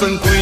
你早生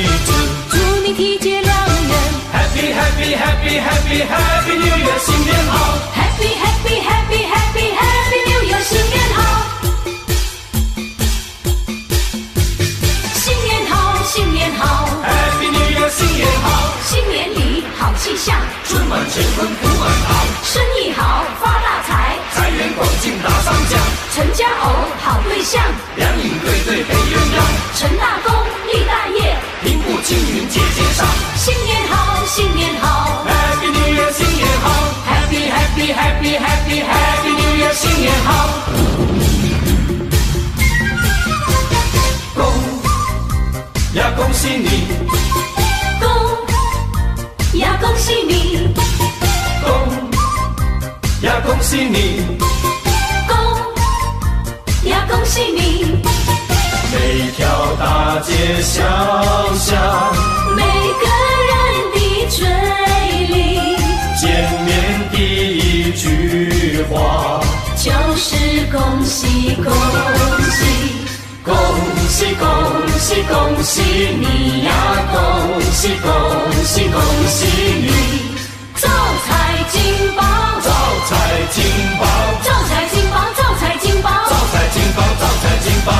财进宝，招财进宝，招财进宝，招财进宝，招财进宝，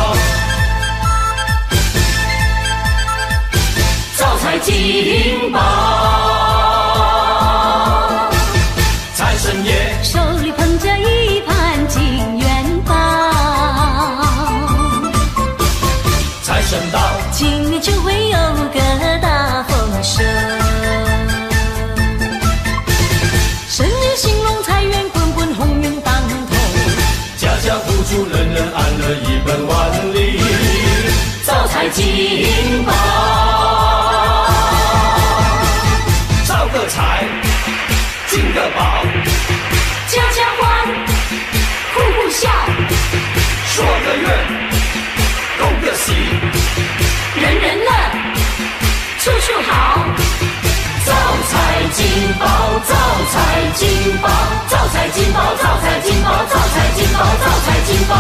招财进宝。财进宝，招个财，进个宝，家家欢，户户笑，说个愿，恭个喜，人人乐，处处好。招财进宝，招财进宝，招财进宝，招财进宝，招财进宝，招财进宝，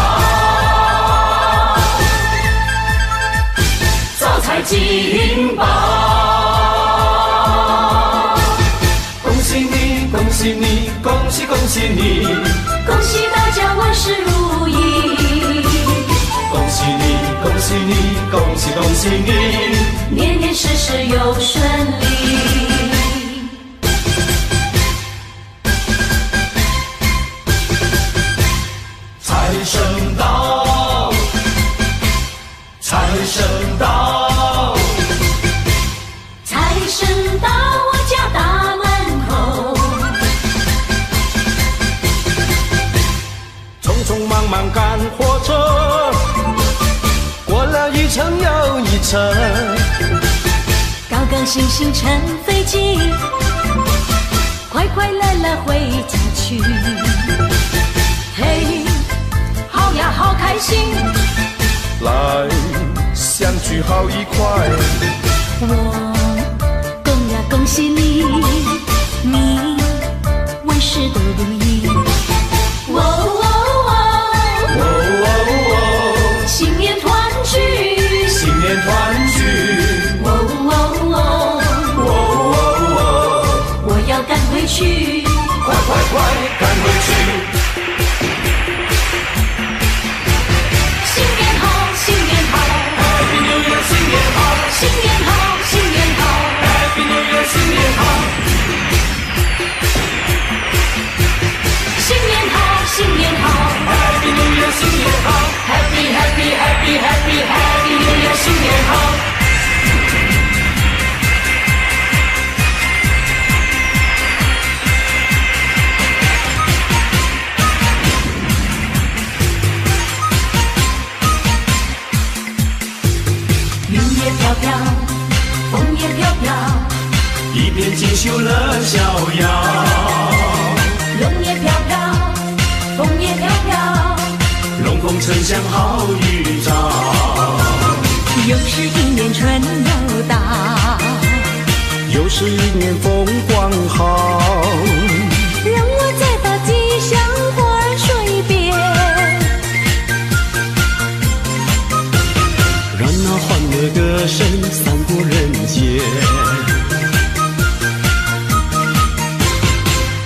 金榜。恭喜你，恭喜你，恭喜恭喜你，恭喜大家万事如意，恭喜你，恭喜你，恭喜恭喜你。年年事事又顺利。层，高高兴兴乘飞机，快快乐乐回家去。嘿，好呀，好开心，来相聚好愉快，我恭呀恭喜你，你万事都如意。去。快快快赶回去。新年好，新年好，Happy New Year，新年好新年好，新年好，，Happy New Year，新年好，新年好，新年好 Happy New Year，新年好，Happy Happy Happy Happy Happy New Year，新年好。飘，风也飘飘，一片锦绣乐逍遥。龙也飘飘，风也飘飘，龙凤呈祥好预兆，又是一年春又到。又是一年风光好。歌声散过人间。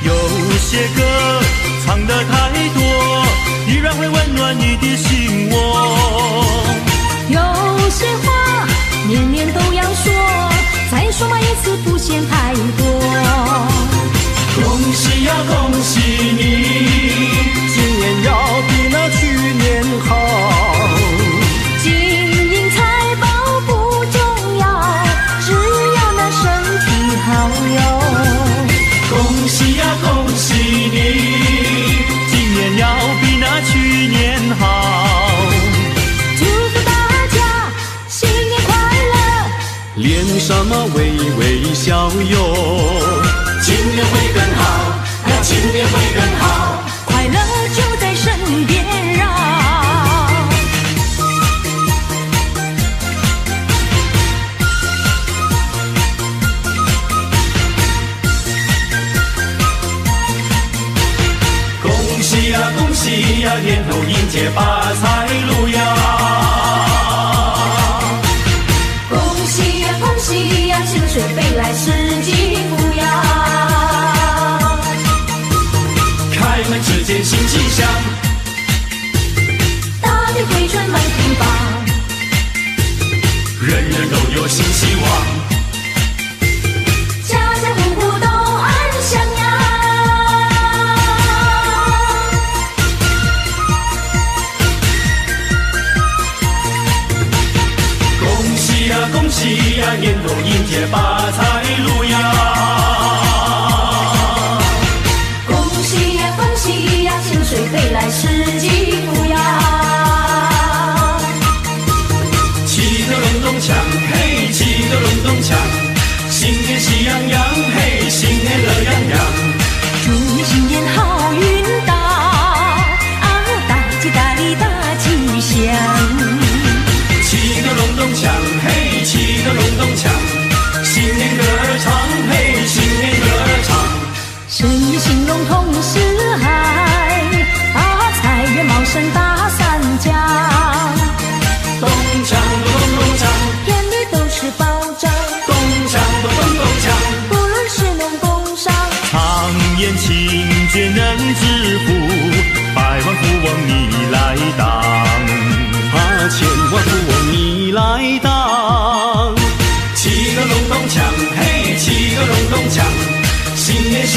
有些歌唱得太多，依然会温暖你的心窝。有些话年年都要说，再说嘛一次不嫌太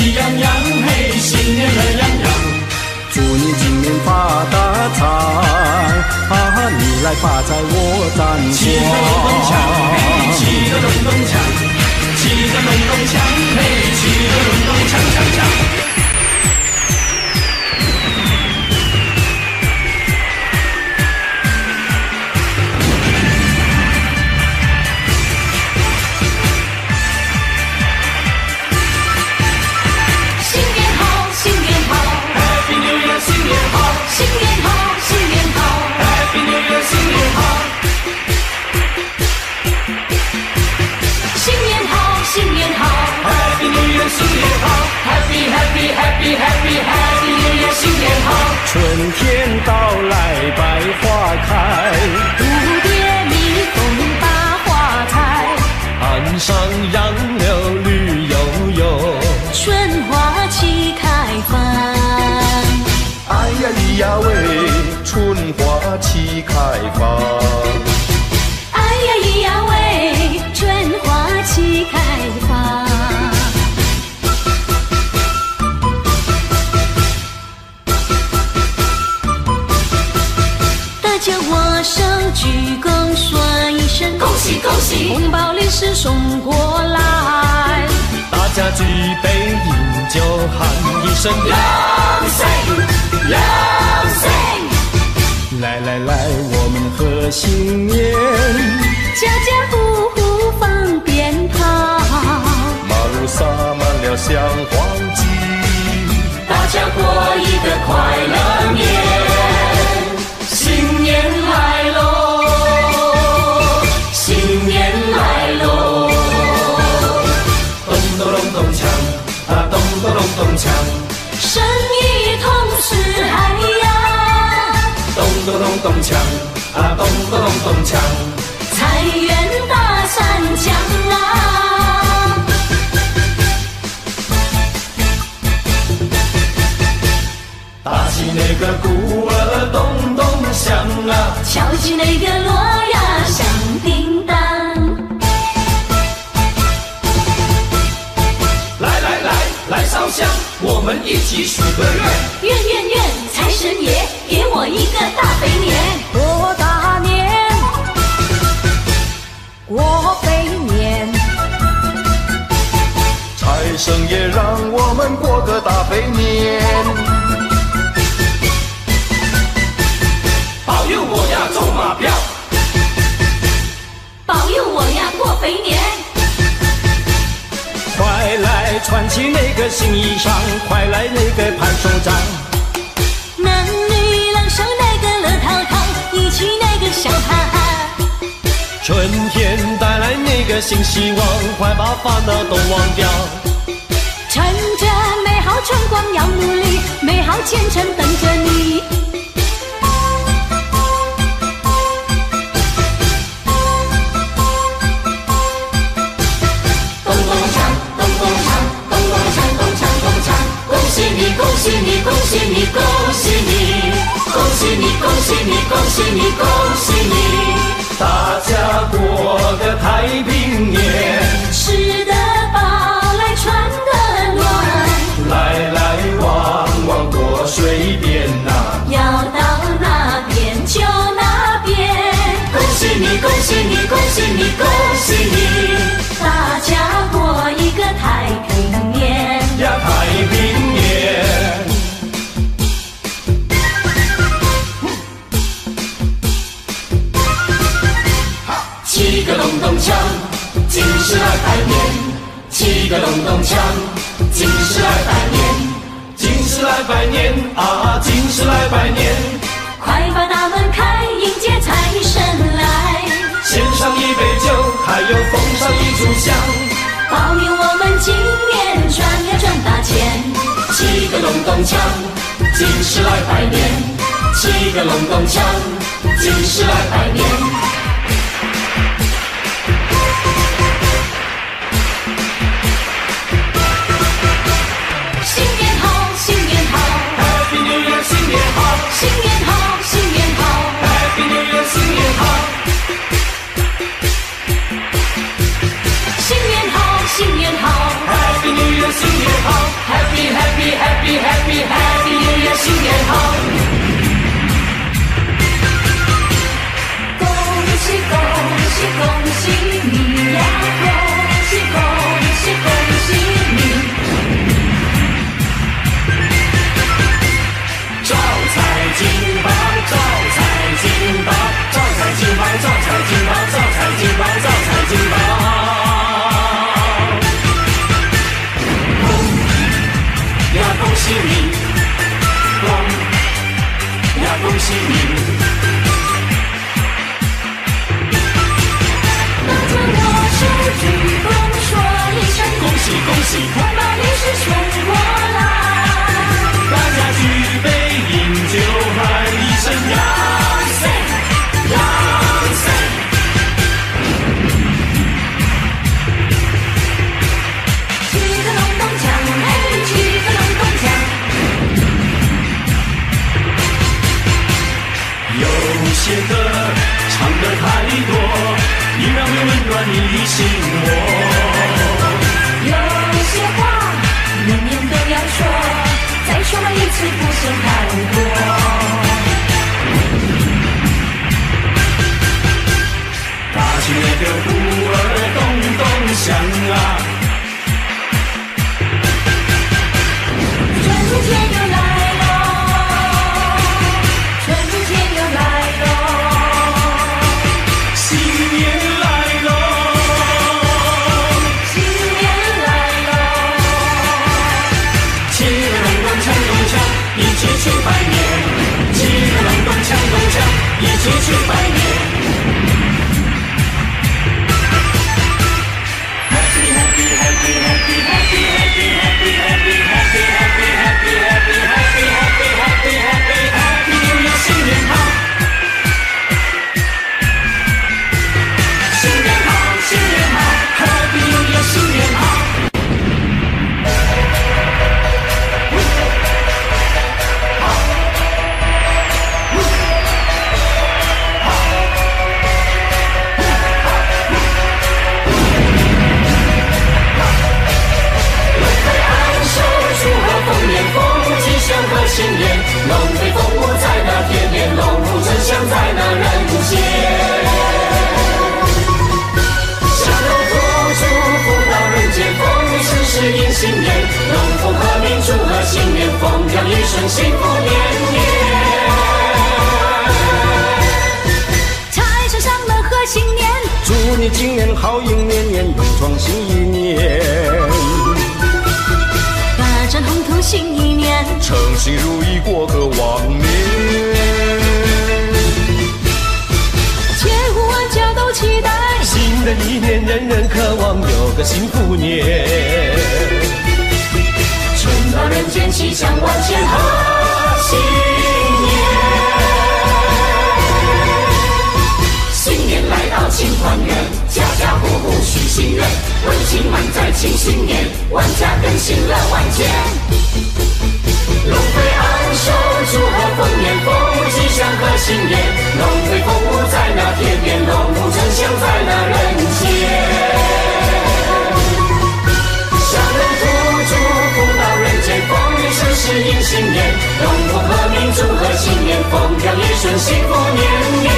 喜洋洋，嘿，新年乐洋洋。祝你今年发大财，啊，你来发财我赞气得隆咚锵，嘿，赏。气得隆咚锵，气得隆咚锵，嘿，气得隆咚锵锵锵。Happy Happy Happy New Year，新年好。春天到来百花开，蝴蝶蜜蜂把花采，岸上杨柳绿油油。春花齐开放。哎呀咿呀喂，春花齐开放。声恭喜恭喜，红包利是送过来。大家举杯饮酒，喊一声两岁两岁，来来来，我们贺新年。家家户户放鞭炮，马路洒满了香黄金。大家过一个快乐年，新年来喽，咚锵，生意同四海呀，咚咚咚咚锵啊，咚咚咚咚锵，财源大山江啊，打起那个鼓儿咚咚响啊，敲起那个锣呀响。香，我们一起许个愿。愿愿愿，财神爷给我一个大肥年。过大年，过肥年，财神爷让我们过个大肥年，穿起那个新衣裳，快来那个拍手掌。男女老少那个乐淘淘，一起那个笑哈哈。春天带来那个新希望，快把烦恼都忘掉。趁着美好春光要努力，美好前程等着你。喜你，恭喜你，恭喜你，恭喜你，恭喜你，恭喜你。大家过个太平年，吃得饱来穿得暖，来来往往过水边呐、要到哪边就哪边。恭喜你，恭喜你，恭喜你，恭喜你。大家过一个太平年。呀太平锵，今时来拜年。七个隆咚锵，今时来拜年。今时来拜年啊，今时来拜年，快把大门开，迎接财神来，献上一杯酒，还有奉上一炷香。保佑我们今年赚呀赚大钱。七个隆咚锵，今时来拜年。七个隆咚锵，今时来拜年。新年好，新年好，，Happy New Year，新年好。新年好，新年好，Happy New Year，新年好，Happy Happy Happy Happy Happy New Year，新年好。恭喜恭喜恭喜你呀！恭喜恭喜恭喜你！财进宝，招财进宝，招财进宝，招财进宝，招财进宝，招财进宝。恭呀恭喜你，恭呀恭喜你。拿着我手鞠躬说一声恭喜恭喜，同胞你是凶依然会温暖你的心窝。有些话年年都要说，再说一次不嫌太多。大起那个鼓儿咚咚响啊，一起去吧幸福年年。财神上门贺新年，祝你今年好运年年，勇闯新一年。大展宏图新一年，称心如意过个旺年。千户万家都期待，新的一年，人人渴望有个幸福年。春到人间，吉祥万千贺新年。新年来到庆团圆，家家户户许心愿，温馨满载庆新年，万家更新乐万千。龙飞昂首，祝贺丰年，丰舞吉祥贺新年。龙飞凤舞在那天边，龙舞呈祥在那人间。风雨世迎新年，龙凤和鸣祝贺新年，风调雨顺幸福年年。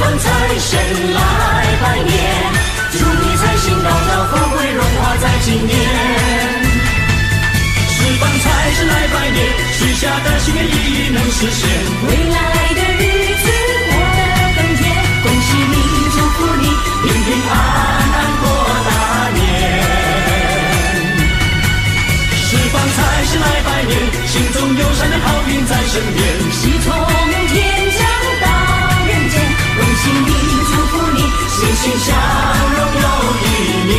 方财神来拜年，祝你财星高照，富贵荣华在今年。十方财神来拜年，许下的心愿一一能实现。未来的日子过得更甜，恭喜你，祝福你，平平安安过大年。十方财神来拜年，心中有善良好运在身边。喜从欣欣向荣又一年。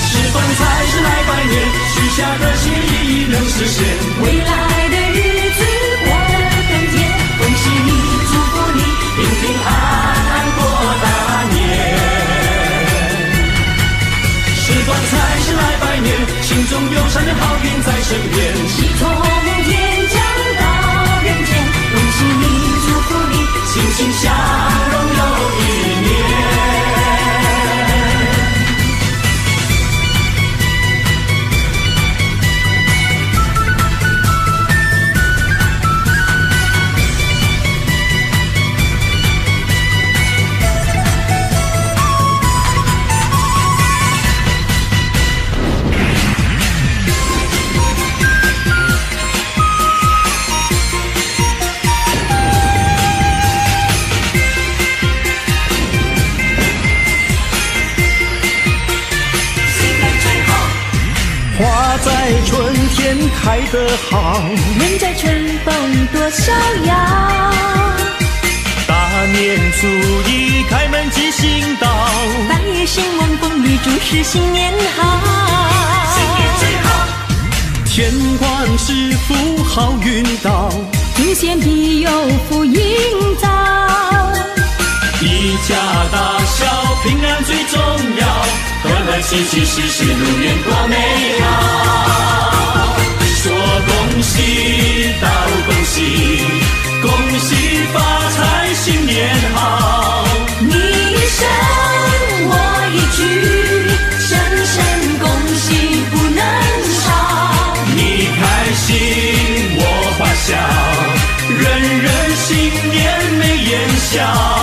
十方财神来拜年，许下的心愿一一能实现。未来的日子过得更甜，恭喜你，祝福你，平平安安过大年。十方财神来拜年，心中有善良好运在身边。喜从天降到人间，恭喜你，祝福你，欣欣向花在春天开得好，人在春风多逍遥。大年初一开门吉星到，百业兴旺，风雨祝是新年好。新年最好天官赐福好运到，祖先庇佑福荫照。一家大小平安最重要，和和气气，事事如愿多美好。说恭喜道恭喜，恭喜发财新年好。你一声我一句，声声恭喜不能少。你开心我发笑，人人新年眉眼笑。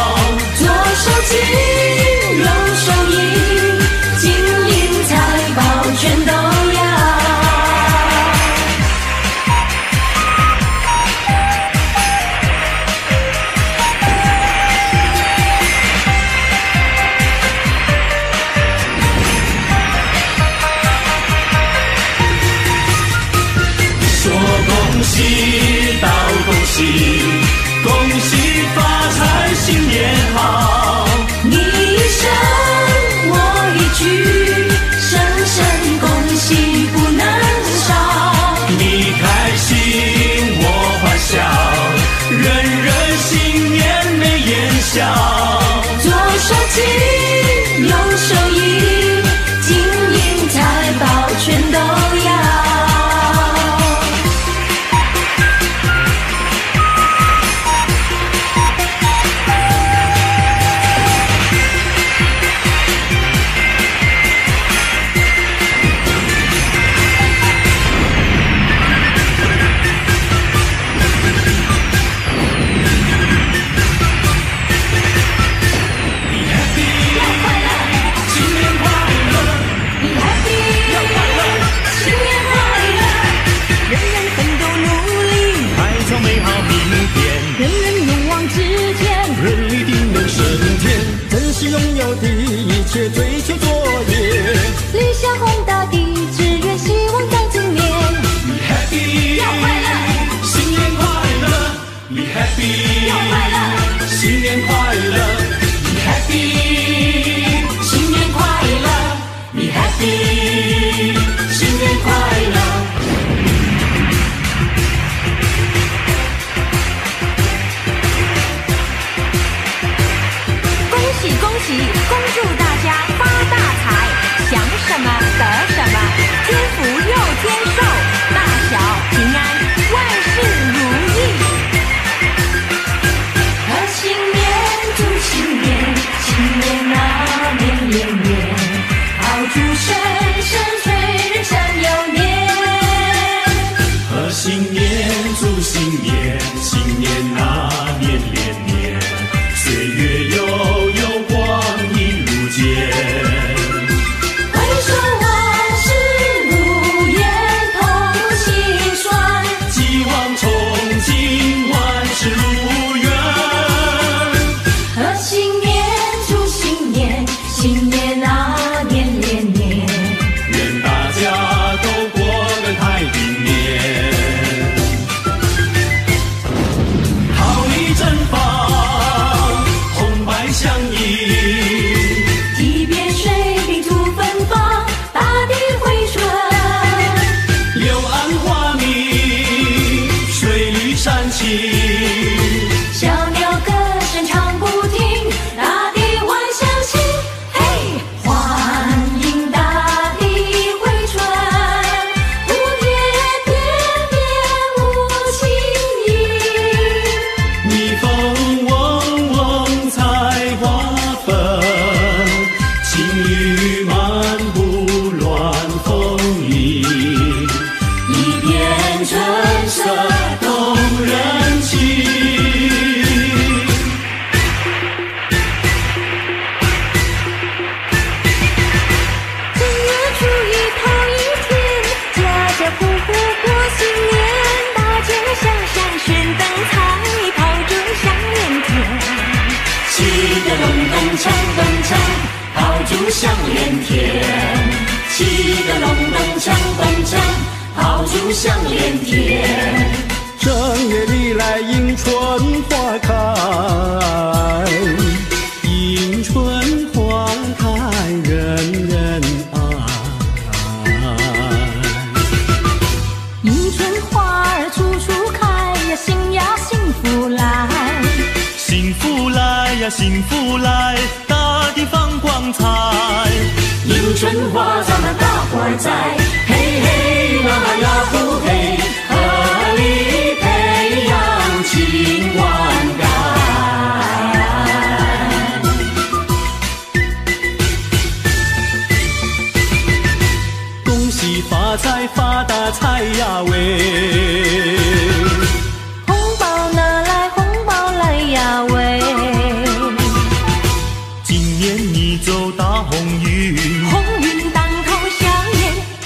走大红运，红运当头笑颜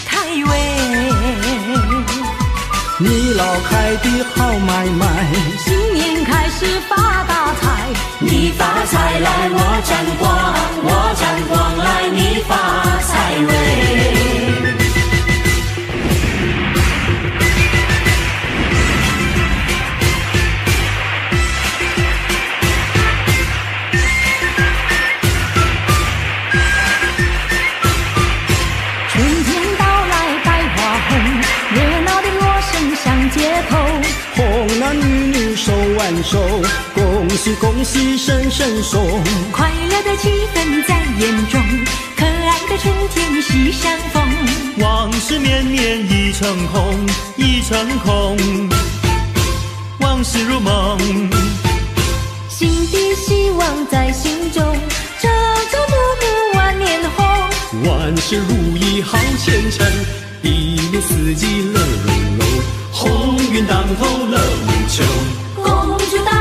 开胃。你老开的好买卖，新年开始发大财。你发财来我沾光，我沾光来你发财喂。手恭喜恭喜声声送快乐的气氛在眼中可爱的春天喜相逢。往事绵绵已成空已成空。往事如梦。新的希望在心中朝朝暮暮万年红万事如意好前程一年四季乐融融鸿运当头乐无穷。to the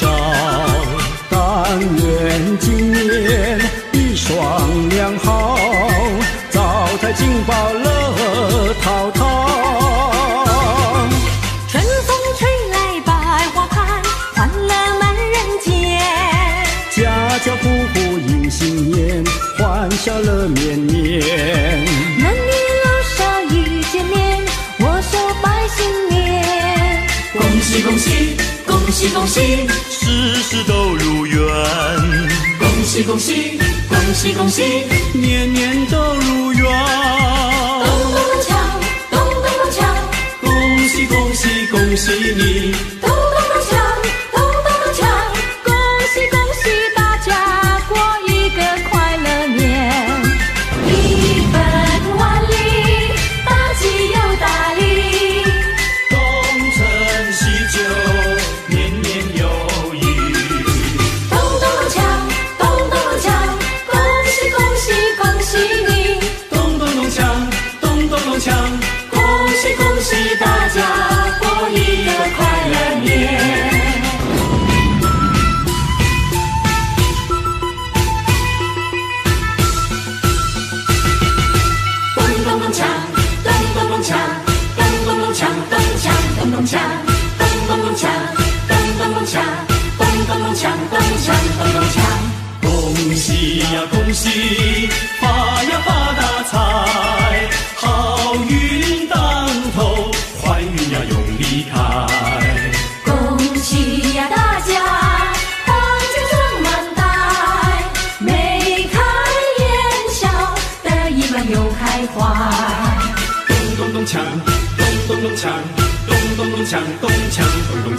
招但愿今年一双良好招财进宝乐淘淘。春风吹来百花开欢乐满人间。家家户户迎新年欢笑乐绵绵男女老少一见面握手拜新年恭喜恭喜恭喜恭喜。事都如愿。恭喜恭喜恭喜恭喜年年都如愿咚咚咚锵咚咚咚锵。恭喜恭喜恭喜你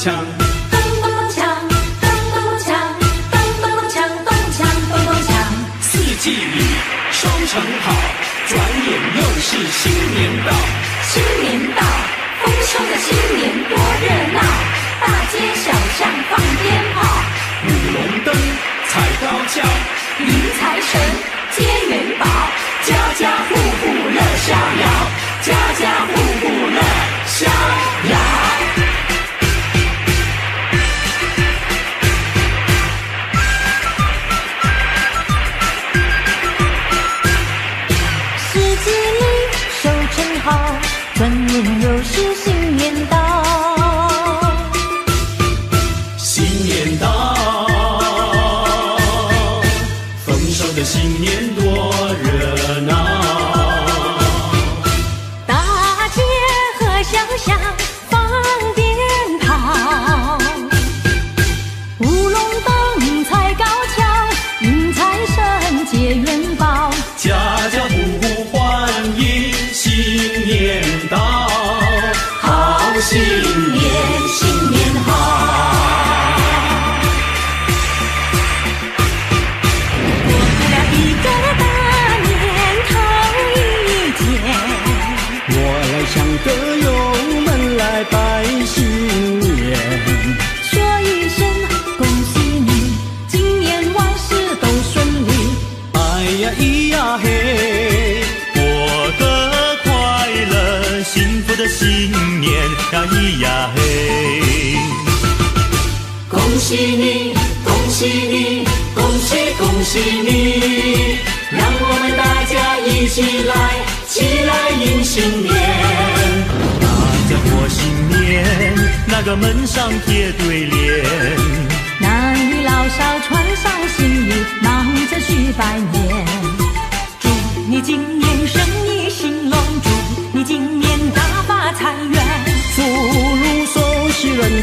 창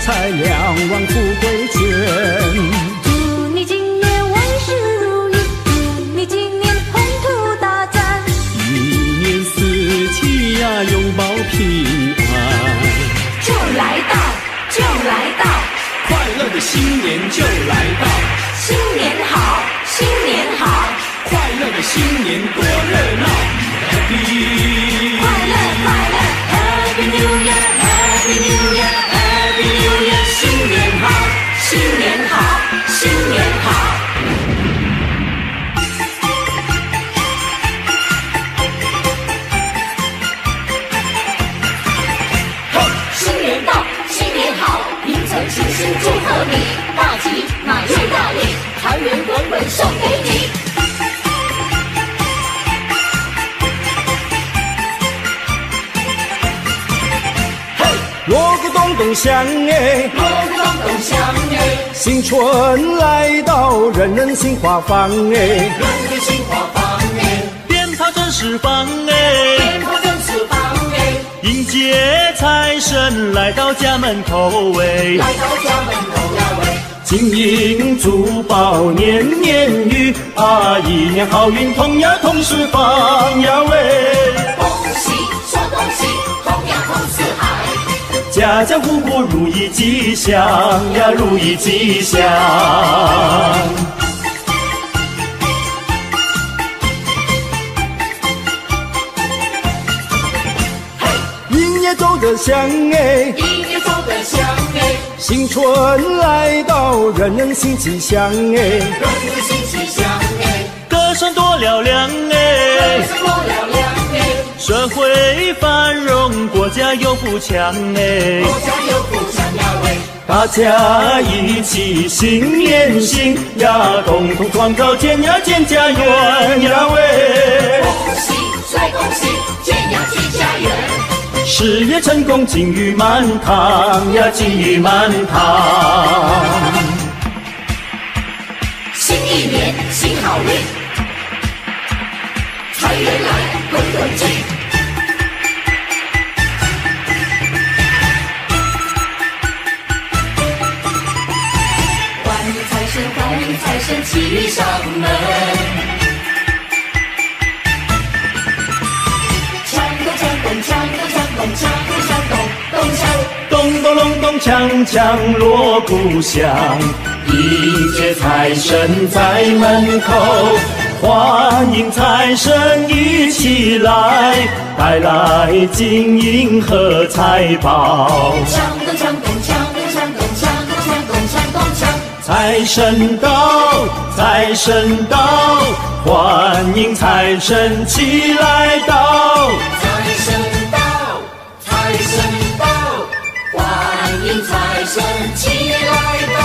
财两万富贵全。祝你今年万事如意，祝你今年宏图大展。一年四季呀，拥抱平安。就来到，就来到，快乐的新年就来到，新年好，新年好，快乐的新年多热闹，Happy 快乐快乐，Happy New Year，Happy New Year，Happy 锣鼓咚咚响哎，锣鼓咚咚响哎，新春来到，人人心花放哎。人人心花放哎，鞭炮正释放哎，鞭炮正释放哎，迎接财神来到家门口哎。来到家门口呀喂，金银珠宝年年余啊，一年好运同呀同时放呀喂，家家户户如意吉祥呀，如意吉祥。音乐奏得响哎，音乐奏得响哎，新春来到，人人心吉祥哎。人人心喜祥哎，歌声多嘹亮哎，社会繁荣，国家又富强哎。国家又富强呀喂，大家一起心连心呀，共同创造建呀建家园呀喂。恭喜再恭喜，建呀建家园，事业成功，金玉满堂呀，金玉满堂。新一年新好运，财神骑上门。锵咚锵咚锵咚咚咚锵咚咚锵。咚咚隆咚锵锵锣鼓响，迎接财神在门口，欢迎财神一起来，带来金银和财宝。锵咚锵咚锵咚财神到，财神到，欢迎财神齐来到。财神到，财神到，欢迎财神齐来到。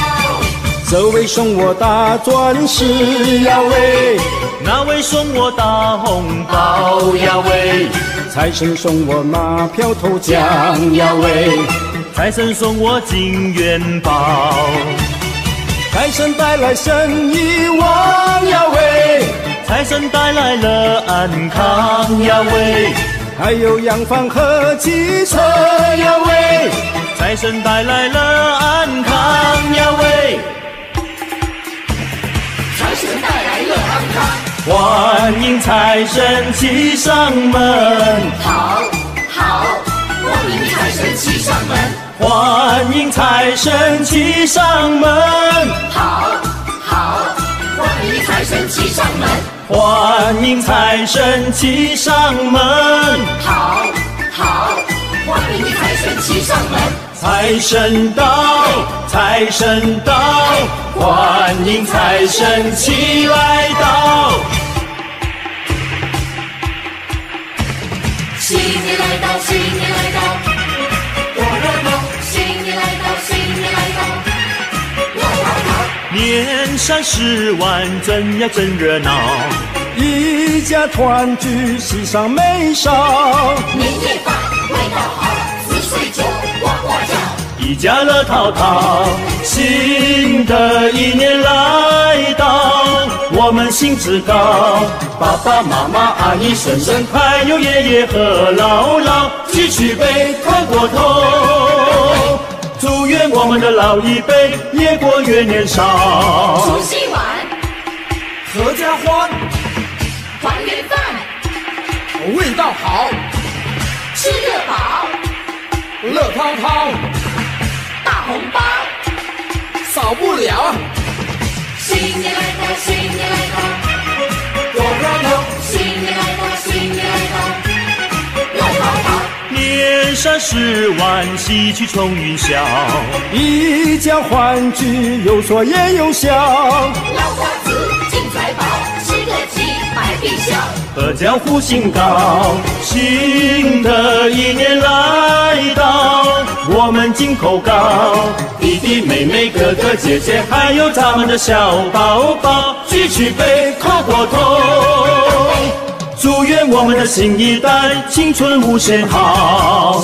这位送我大钻石呀喂，那位送我大红包呀喂，财神送我马票头奖呀喂，财神送我金元宝。财神带来生意旺呀喂，财神带来了安康呀喂，还有洋房和汽车呀喂，财神带来了安康呀喂，财神带来了安康，欢迎财神骑上门，好，好，欢迎财神骑上门，欢迎财神骑上门，好，好，欢迎财神骑上门，欢迎财神骑上门，好，好，欢迎财神骑上门。财神到，财神到，欢迎财神齐来到。新年来到，新年来到，年三十晚，真呀真热闹，一家团聚，喜上眉梢。年夜饭味道好，紫水酒呱呱叫。一家乐淘淘，新的一年来到，我们兴致高，爸爸妈妈、阿姨、婶婶，还有爷爷和姥姥，举起杯，抬过头，我们的老一辈越过越年少。除夕晚合家欢，团圆饭，味道好，吃个饱，乐滔滔，大红包。少不了。新年来到，新年来到，多热闹！新年来到，新年来。千山十万，喜气冲云霄。一家欢聚，有说也有笑。老瓜子进财宝，吃个鸡百病消。阖家福星高，新的一年来到，我们金口高，弟弟妹妹哥哥姐姐，还有咱们的小宝宝，举起杯，叩过头，我们的新一代青春无限好。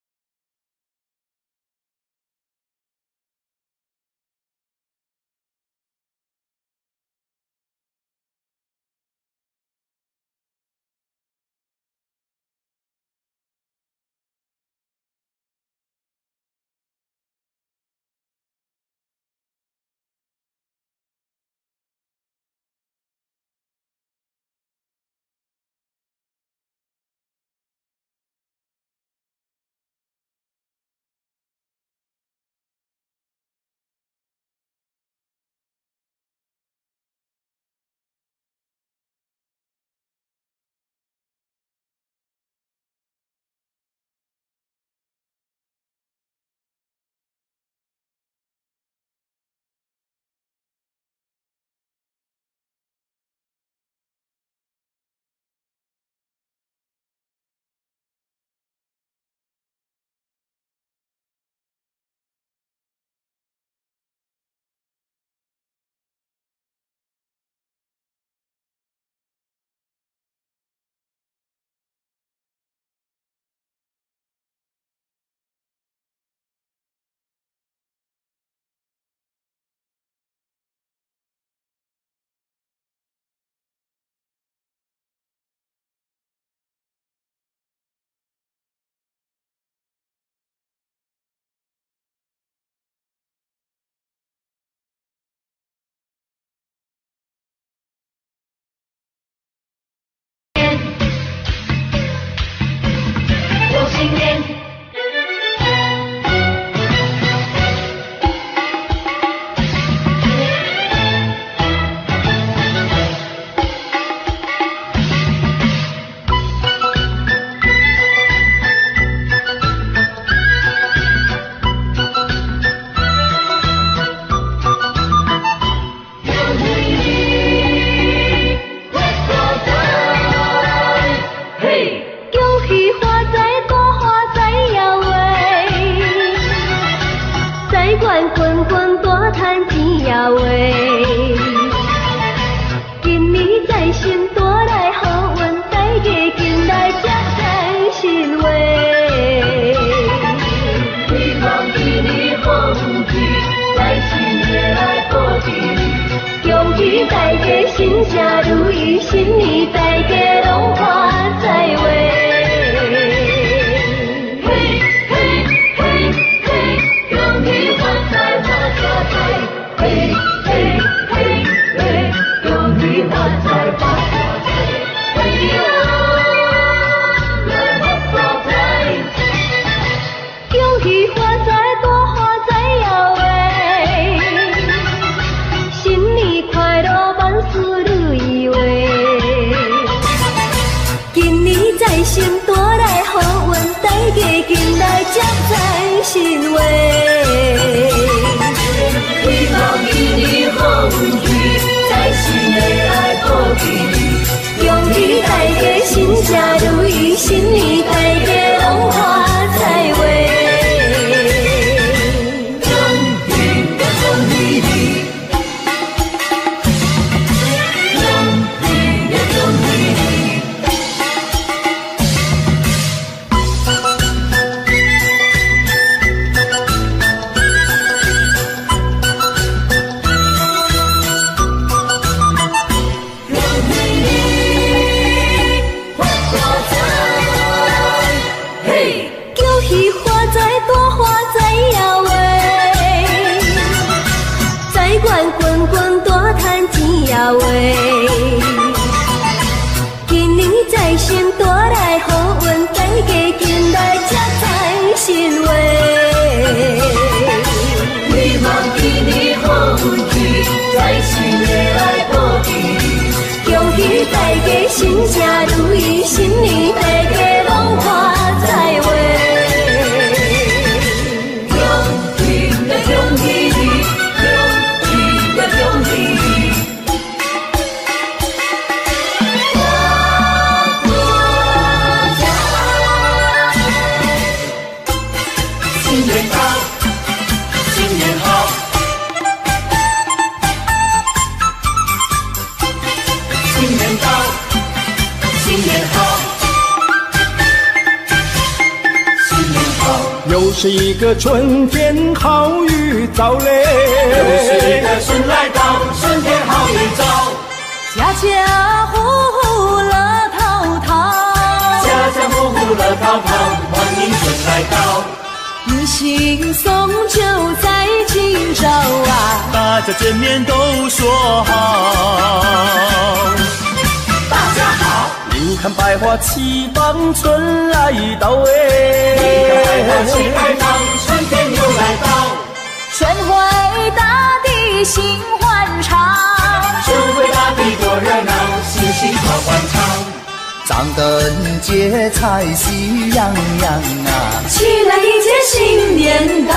喜洋洋啊，起来迎接新年到。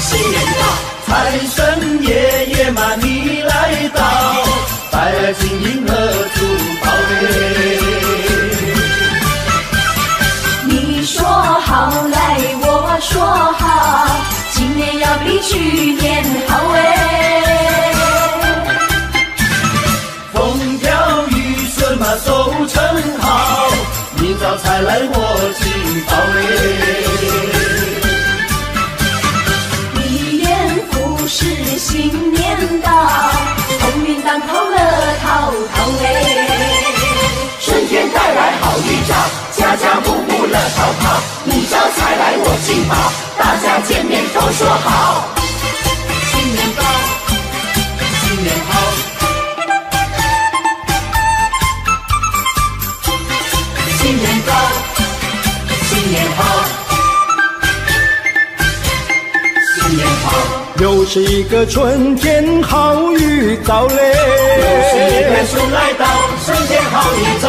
新年到，财神爷爷嘛你来到，带来金银和珠宝嘞。你说好来，我说好，今年要比去年好哎。好，你招财来我进宝嘞，一年不是新年到，鸿运当头乐陶陶哎。春天带来好运兆，家家户户乐陶陶。你招财来我进宝，大家见面都说好。是一个春天好预兆嘞，又是一年春来到，春天好预兆，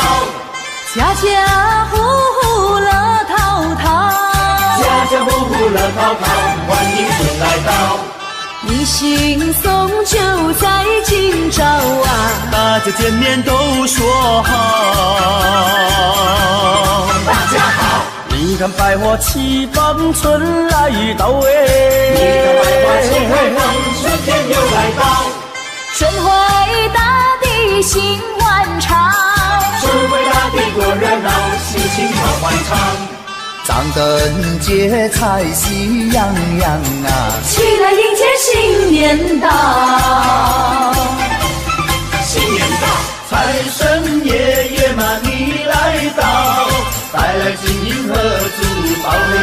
家家户户乐淘淘，家家户户乐淘淘，欢迎春来到，你心送酒在今朝啊，大家见面都说好。大家好。你看百花齐放春来到哎你看百花齐放春天又来到春回大地心欢畅春回大地多热闹心情多欢畅张灯结彩喜洋洋啊。起来迎接新年到。新年到。财神爷爷嘛你来到。金银和珠宝嘞。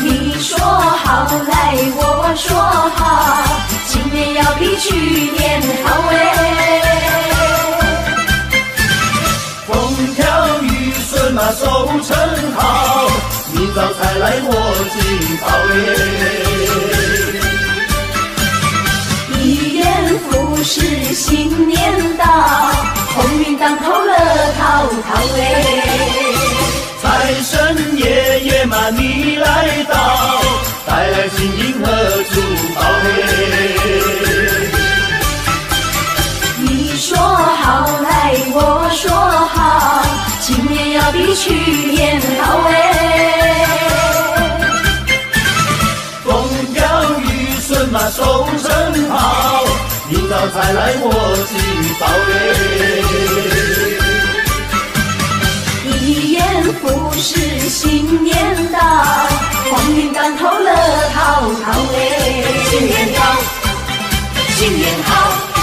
你说好来，我说好，今年要比去年好哎。风调雨顺嘛收成好，明早才来我今早哎。是新年到，鸿运当头乐淘淘哎。财神爷爷嘛你来到，带来金银和珠宝哎。你说好来，我说好，今年要比去年好哎。风调雨顺嘛收成好，明朝再来贺新年，一言不是新年到，黄运当头乐淘淘，新年好，新年好。